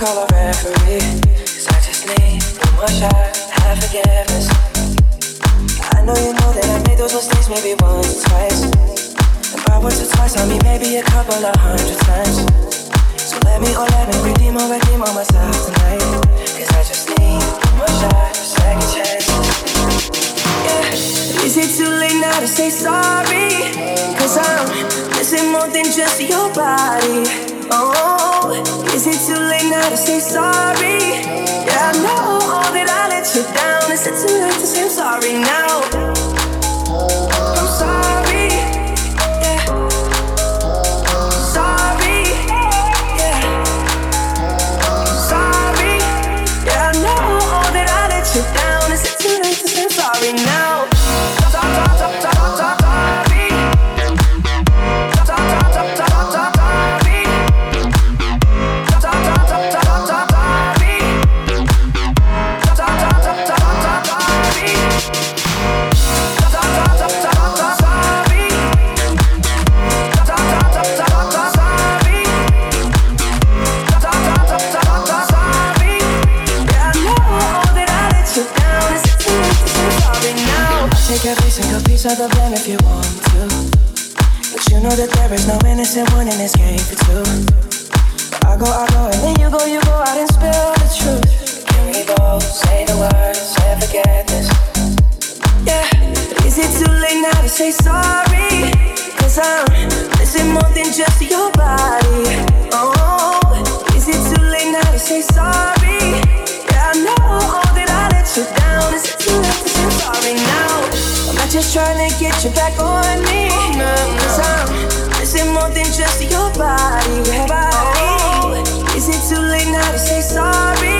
call a I just need one more shot, have forgiveness. I know you know that I made those mistakes maybe once or twice. And twice, I mean maybe a couple of hundred times. So let me, oh let me redeem or redeem on myself tonight. Cause I just need one shot, second chance. Yeah. Is it too late now to say sorry? Cause I'm missing more than just your body. Oh, is it too late now to say sorry? Yeah, I know that I let you down. Is it too late to say sorry now? Of the blame if you want to. But you know that there is no innocent one in this game for two. I go, I go, and then you go, you go out and spill the truth. Can we both say the words and forget this? Yeah, but is it too late now to say sorry? Cause I'm missing more than just your body. Oh, is it too late now to say sorry? Yeah, I know that I let you down. Is it too late to say sorry now? Just trying to get you back on me. Cause I'm missing more than just your body. Oh, is it too late now to say sorry?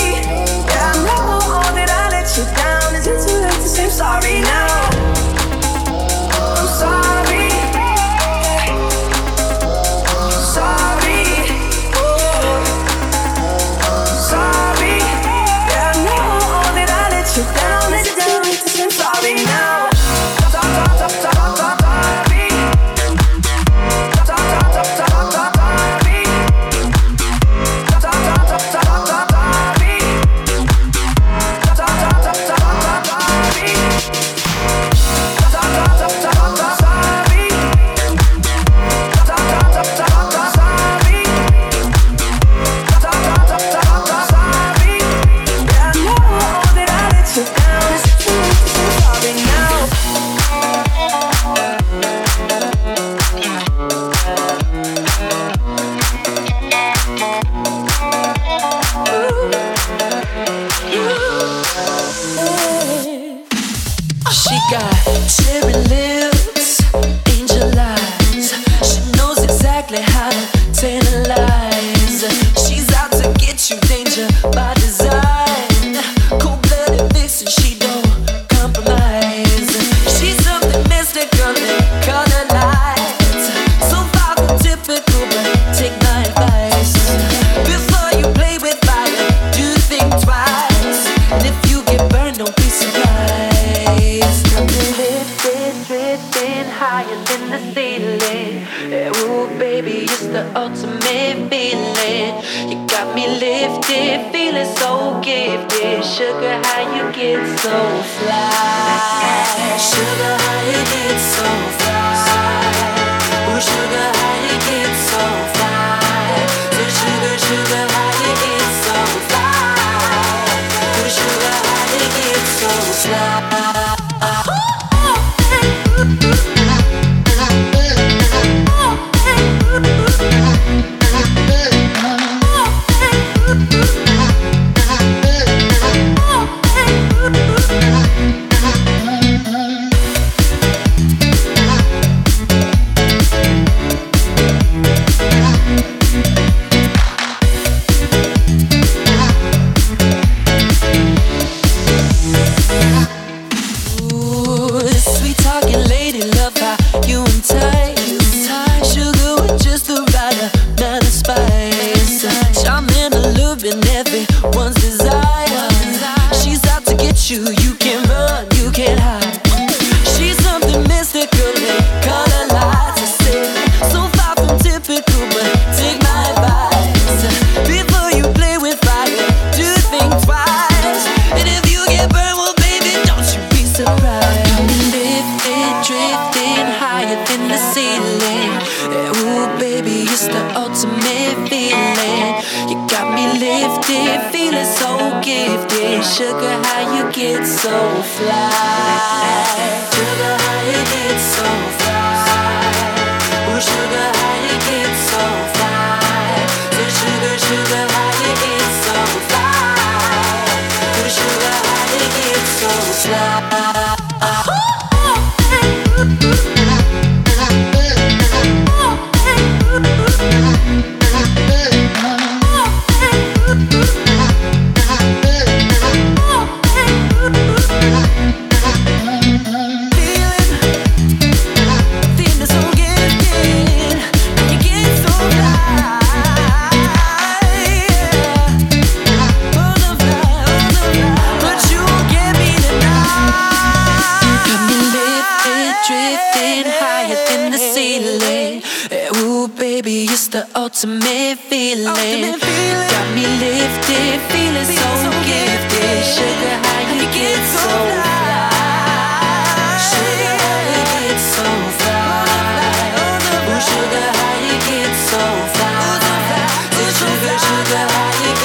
Bye. nothing higher than the ceiling. Eh, ooh, baby, it's the ultimate feeling. Ultimate feeling. Got me lifted, feeling so, gifted. Sugar, how you, get, so fly? Sugar, how you get so fly? Ooh, sugar, how you get so fly? Sugar, sugar, how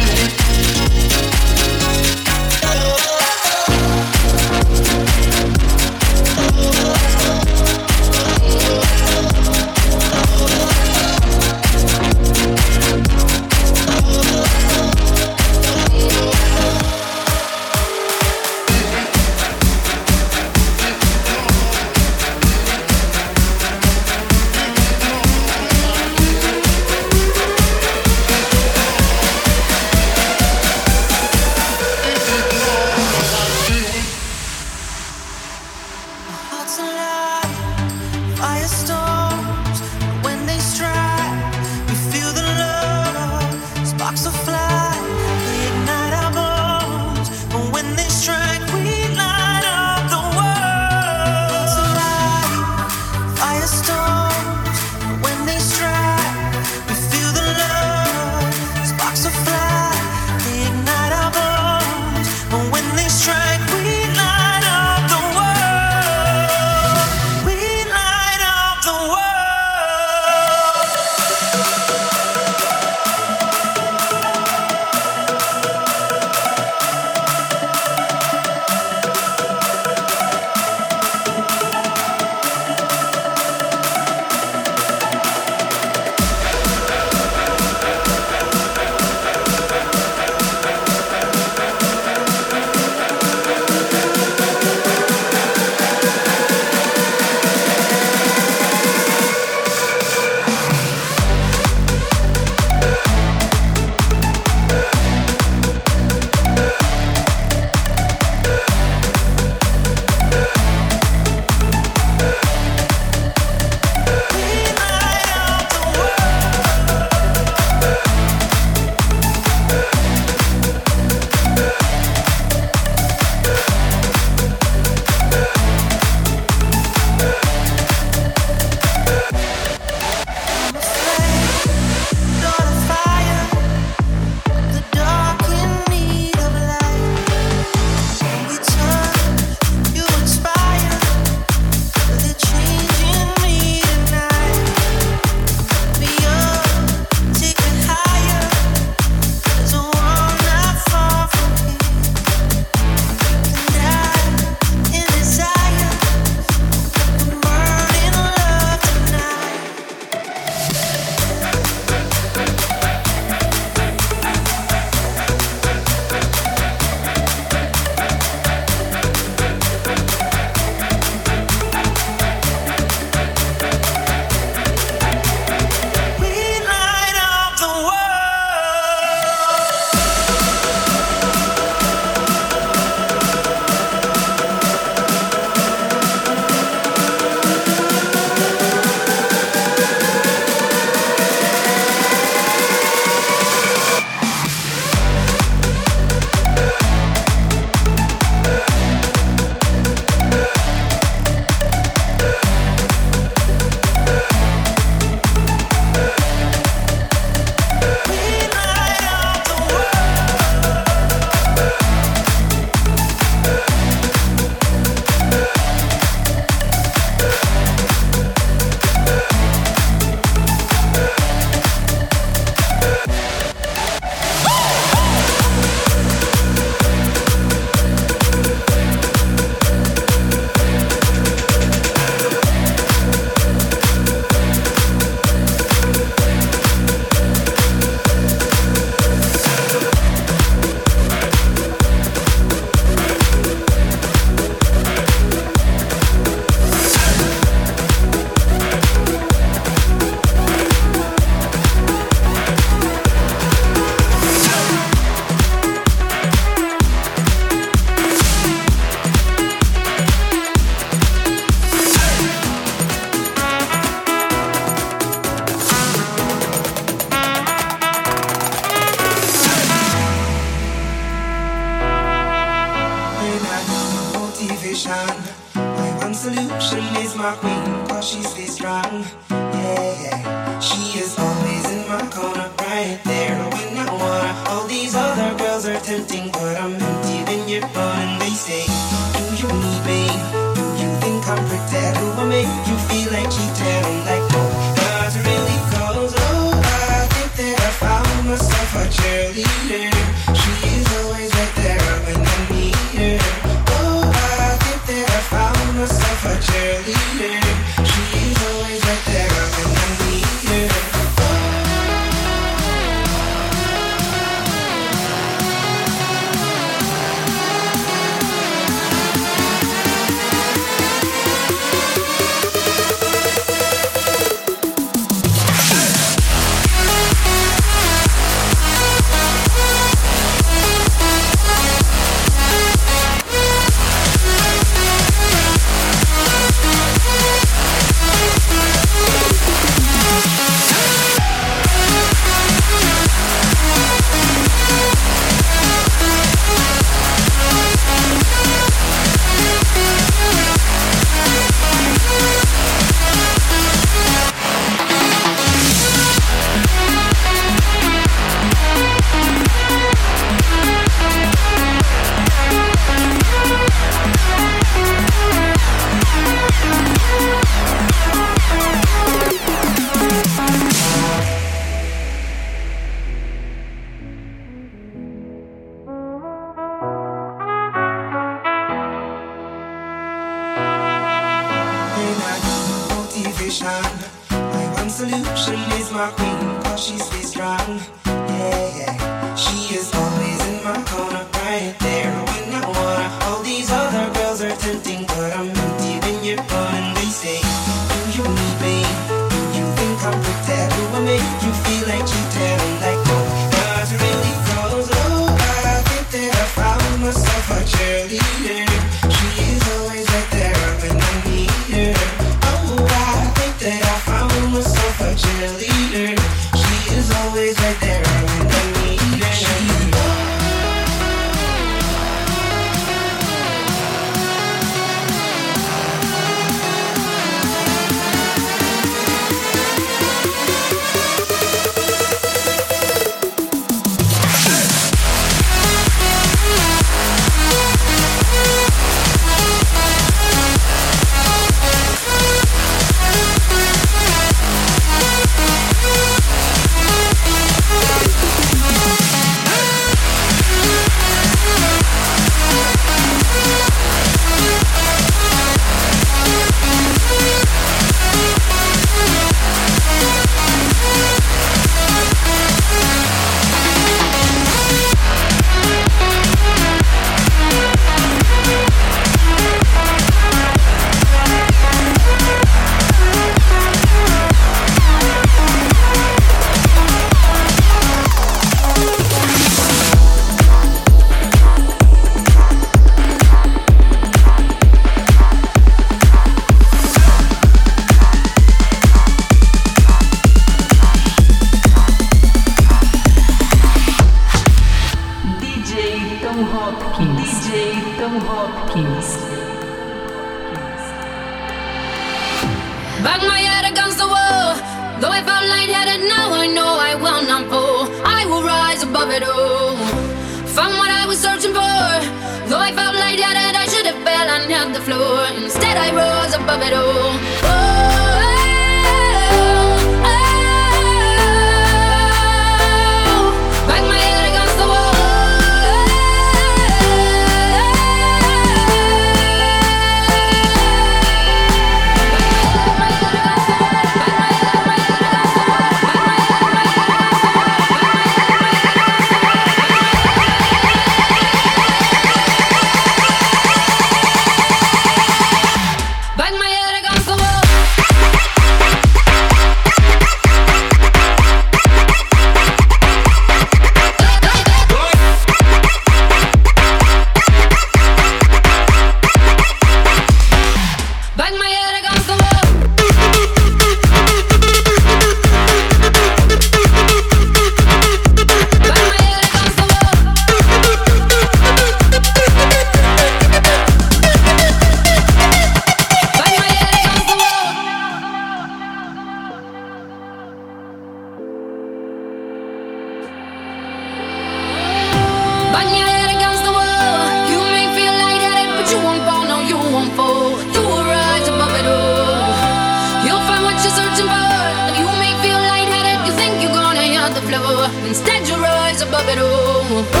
pero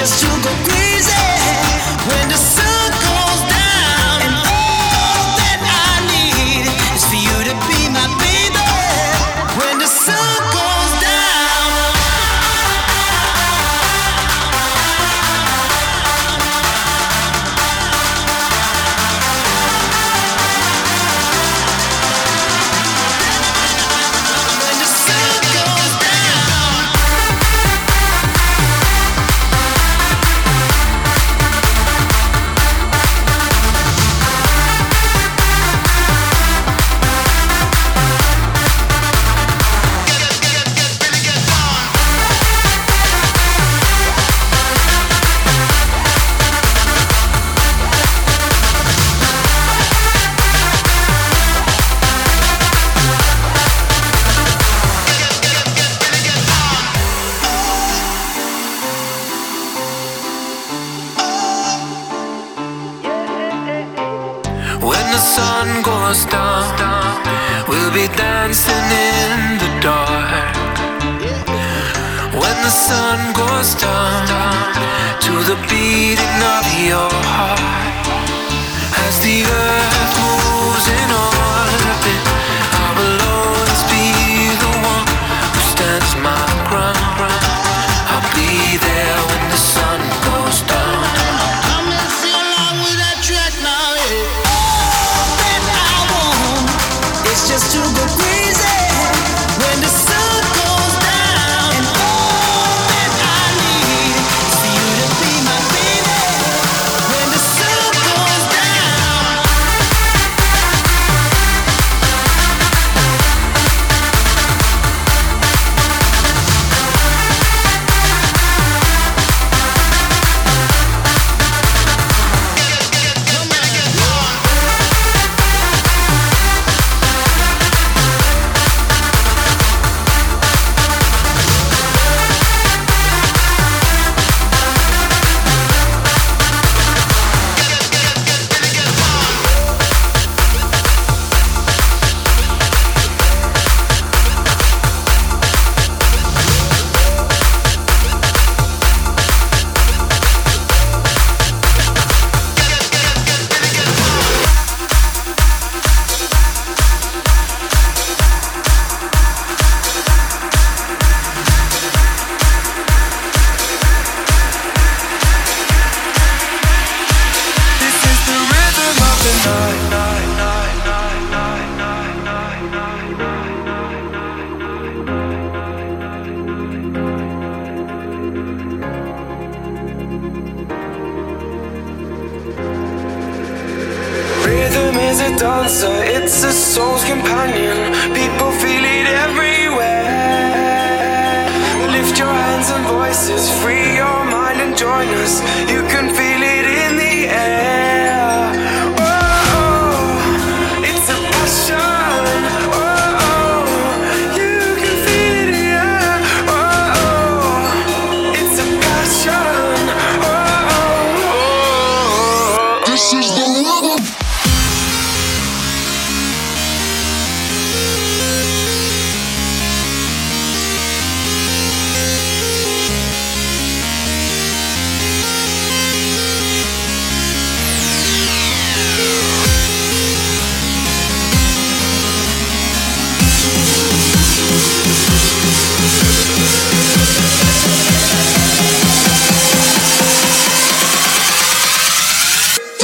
just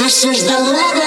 This is the.